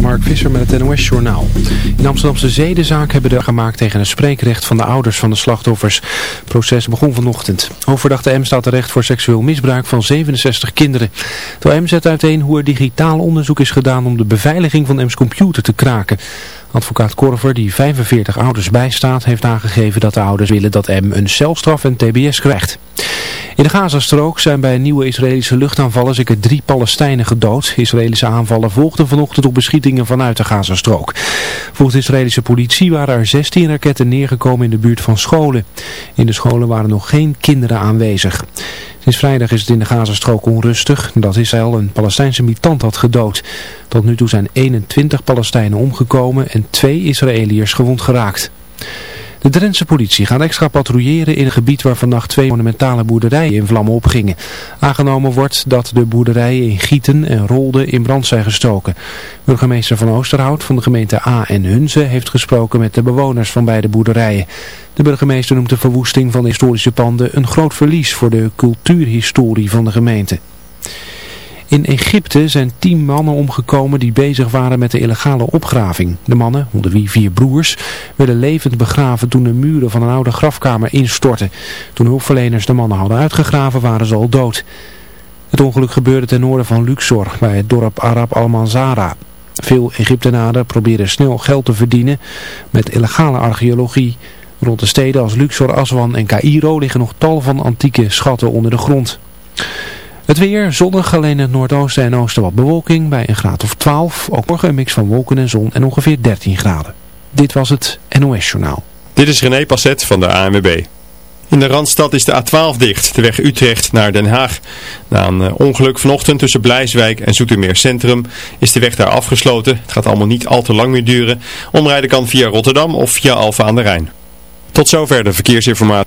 Mark Visser met het NOS Journaal. In Amsterdamse zedenzaak hebben de gemaakt tegen een spreekrecht van de ouders van de slachtoffers. Het proces begon vanochtend. Hoofdverdachte M staat terecht voor seksueel misbruik van 67 kinderen. De M zet uiteen hoe er digitaal onderzoek is gedaan om de beveiliging van M's computer te kraken. Advocaat Korver, die 45 ouders bijstaat, heeft aangegeven dat de ouders willen dat M een celstraf en tbs krijgt. In de Gazastrook zijn bij nieuwe Israëlische luchtaanvallen zeker drie Palestijnen gedood. Israëlische aanvallen volgden vanochtend op beschietingen vanuit de Gazastrook. Volgens de Israëlische politie waren er 16 raketten neergekomen in de buurt van scholen. In de scholen waren nog geen kinderen aanwezig. Sinds vrijdag is het in de Gazastrook onrustig dat Israël een Palestijnse militant had gedood. Tot nu toe zijn 21 Palestijnen omgekomen en twee Israëliërs gewond geraakt. De Drentse politie gaat extra patrouilleren in een gebied waar vannacht twee monumentale boerderijen in vlammen opgingen. Aangenomen wordt dat de boerderijen in Gieten en Rolde in brand zijn gestoken. Burgemeester van Oosterhout van de gemeente A en Hunze heeft gesproken met de bewoners van beide boerderijen. De burgemeester noemt de verwoesting van historische panden een groot verlies voor de cultuurhistorie van de gemeente. In Egypte zijn tien mannen omgekomen die bezig waren met de illegale opgraving. De mannen, onder wie vier broers, werden levend begraven toen de muren van een oude grafkamer instortten. Toen hulpverleners de mannen hadden uitgegraven waren ze al dood. Het ongeluk gebeurde ten noorden van Luxor, bij het dorp Arab al-Manzara. Veel Egyptenaren proberen snel geld te verdienen met illegale archeologie. Rond de steden als Luxor, Aswan en Cairo liggen nog tal van antieke schatten onder de grond. Het weer, zonnig, alleen het noordoosten en oosten wat bewolking bij een graad of 12. Ook morgen een mix van wolken en zon en ongeveer 13 graden. Dit was het NOS Journaal. Dit is René Passet van de ANWB. In de Randstad is de A12 dicht, de weg Utrecht naar Den Haag. Na een eh, ongeluk vanochtend tussen Blijswijk en Zoetermeer Centrum is de weg daar afgesloten. Het gaat allemaal niet al te lang meer duren. Omrijden kan via Rotterdam of via Alfa aan de Rijn. Tot zover de verkeersinformatie.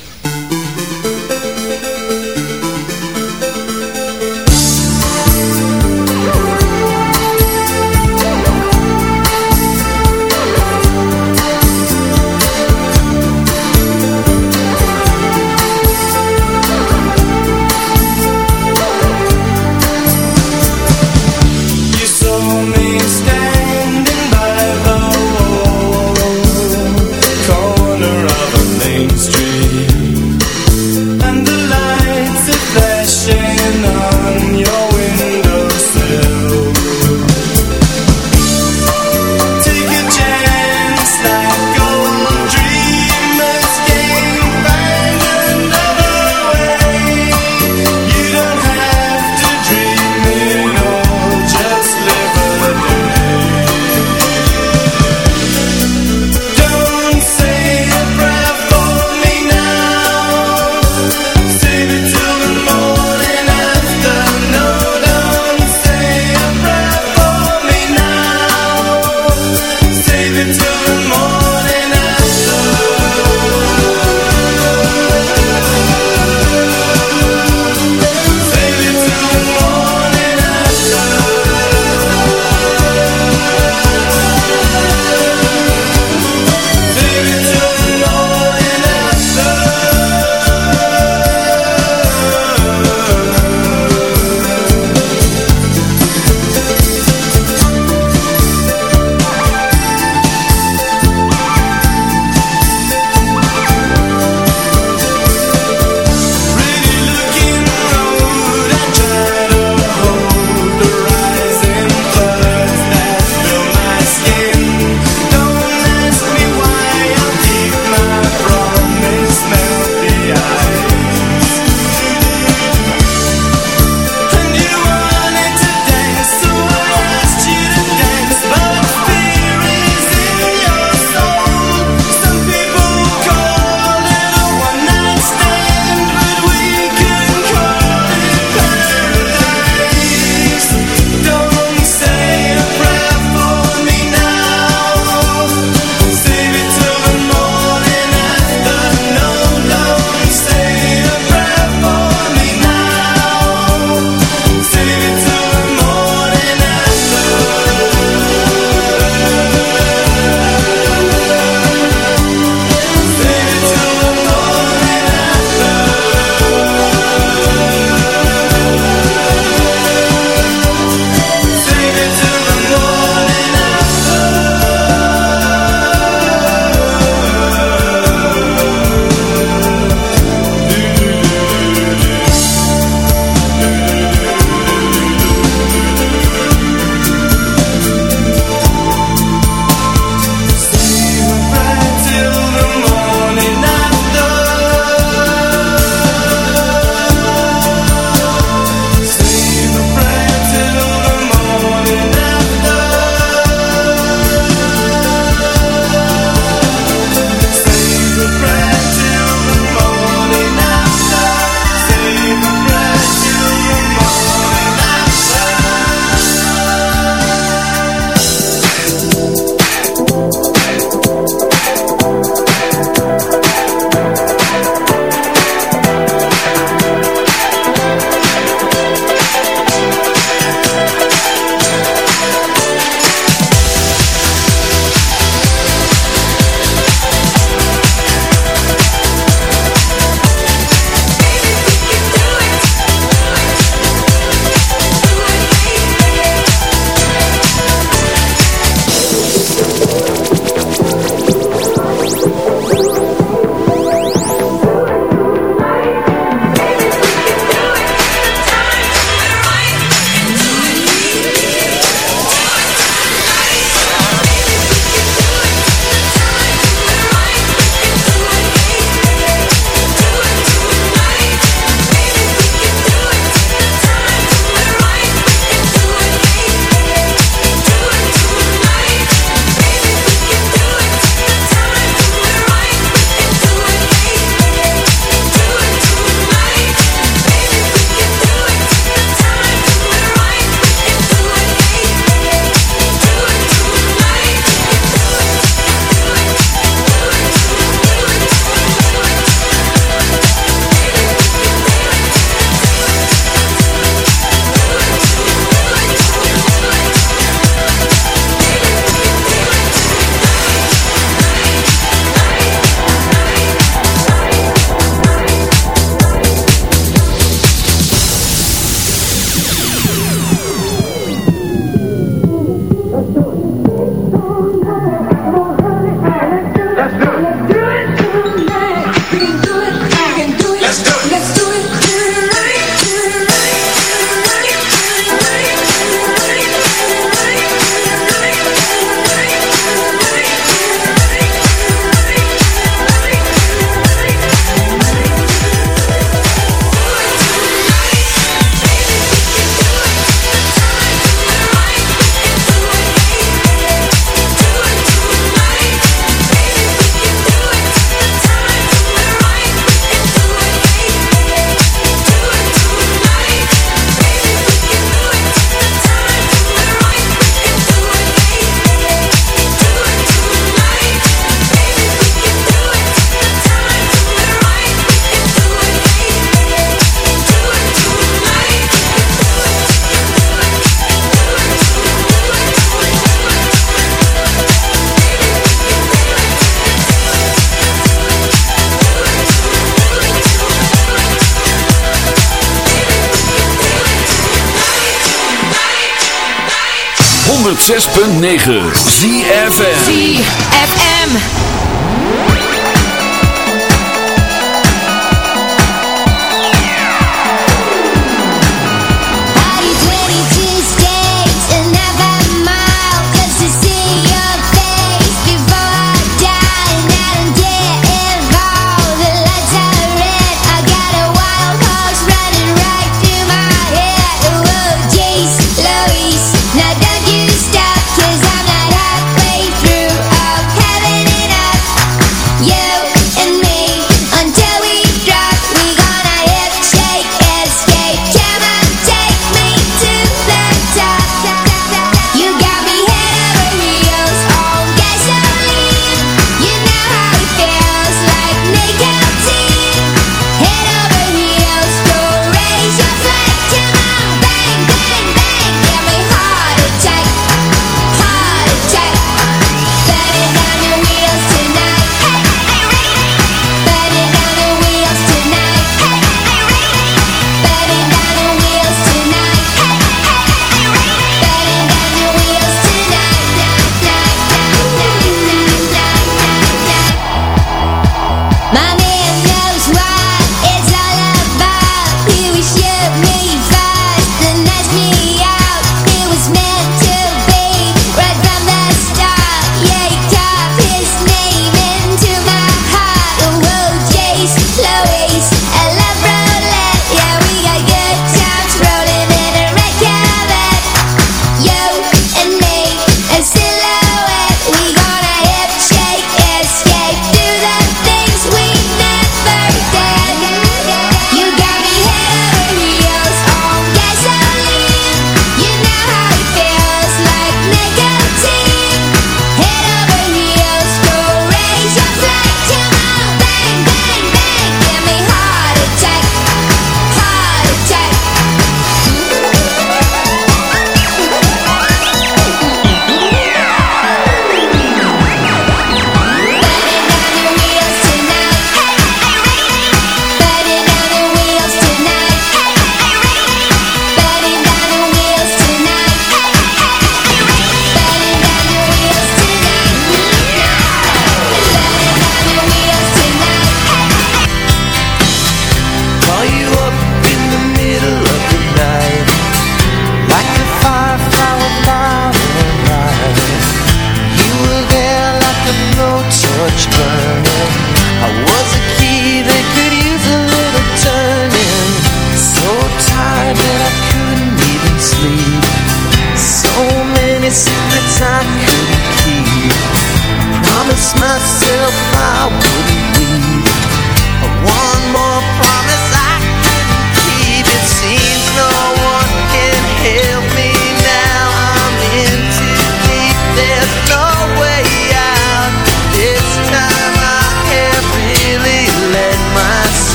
106.9 ZFM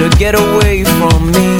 To get away from me.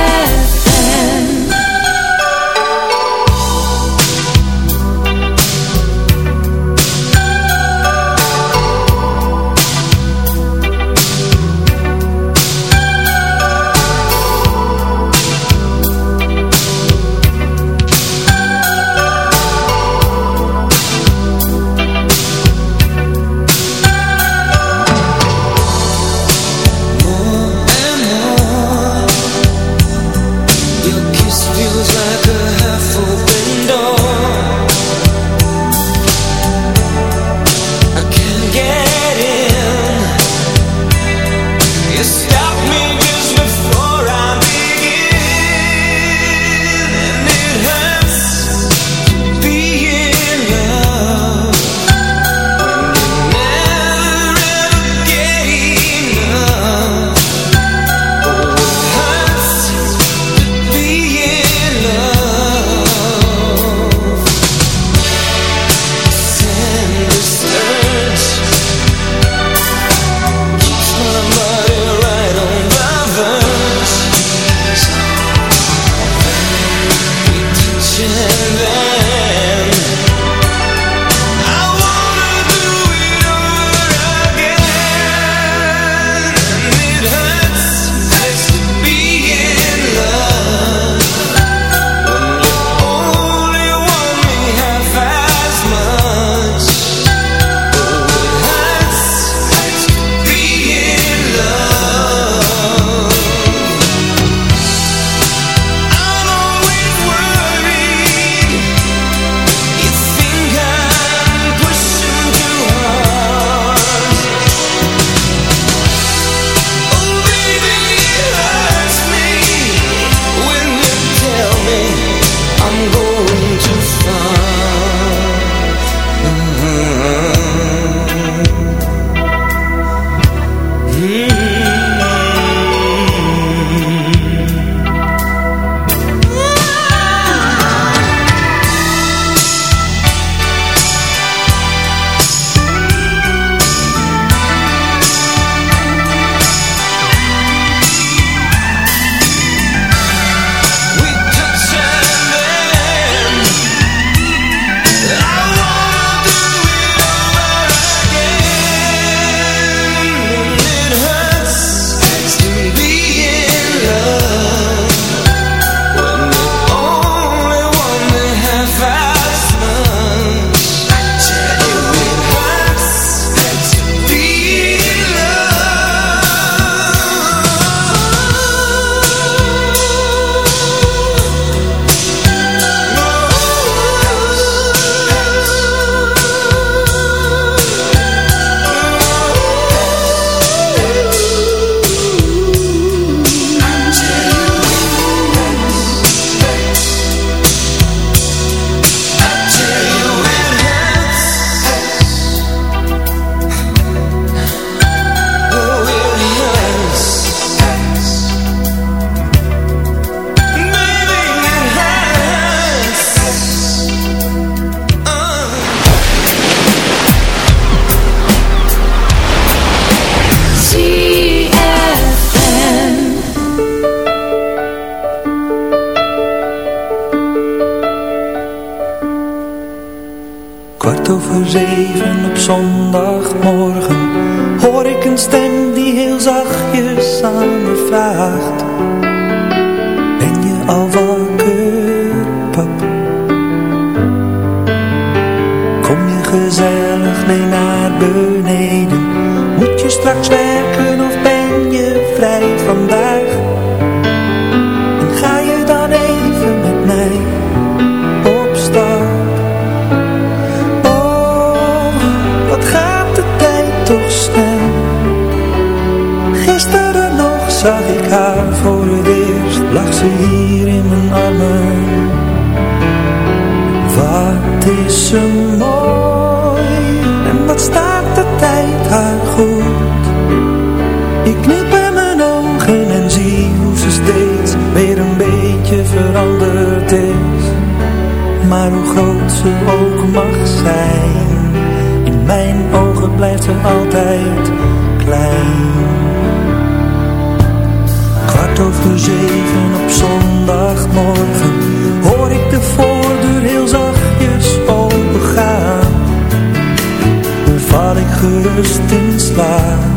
understands life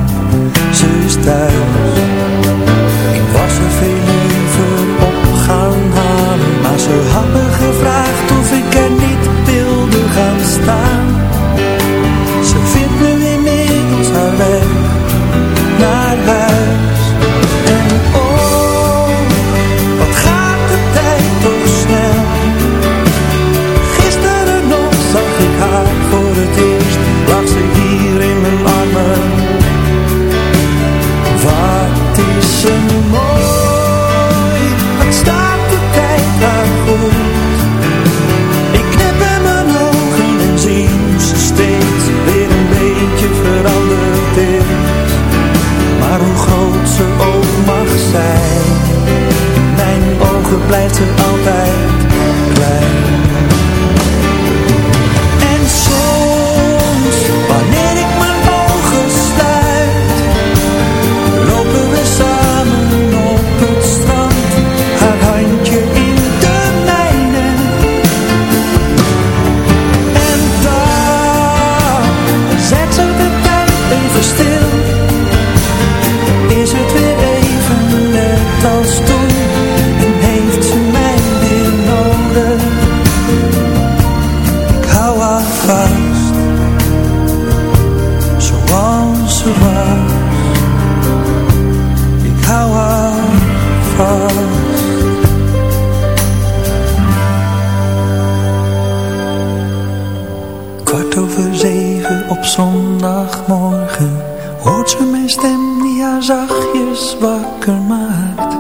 wakker maakt.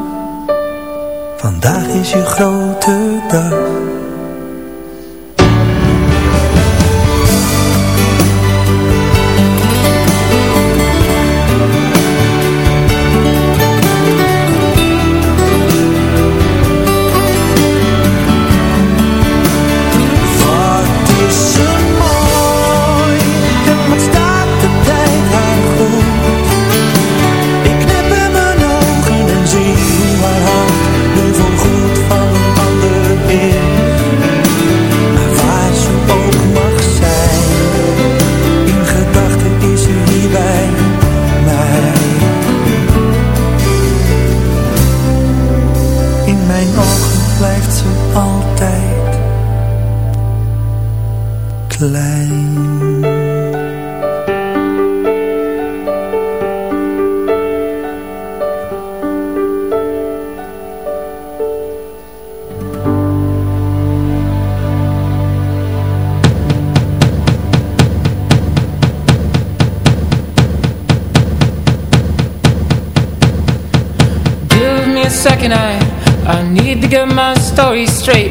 Vandaag is je grote dag.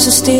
used to steal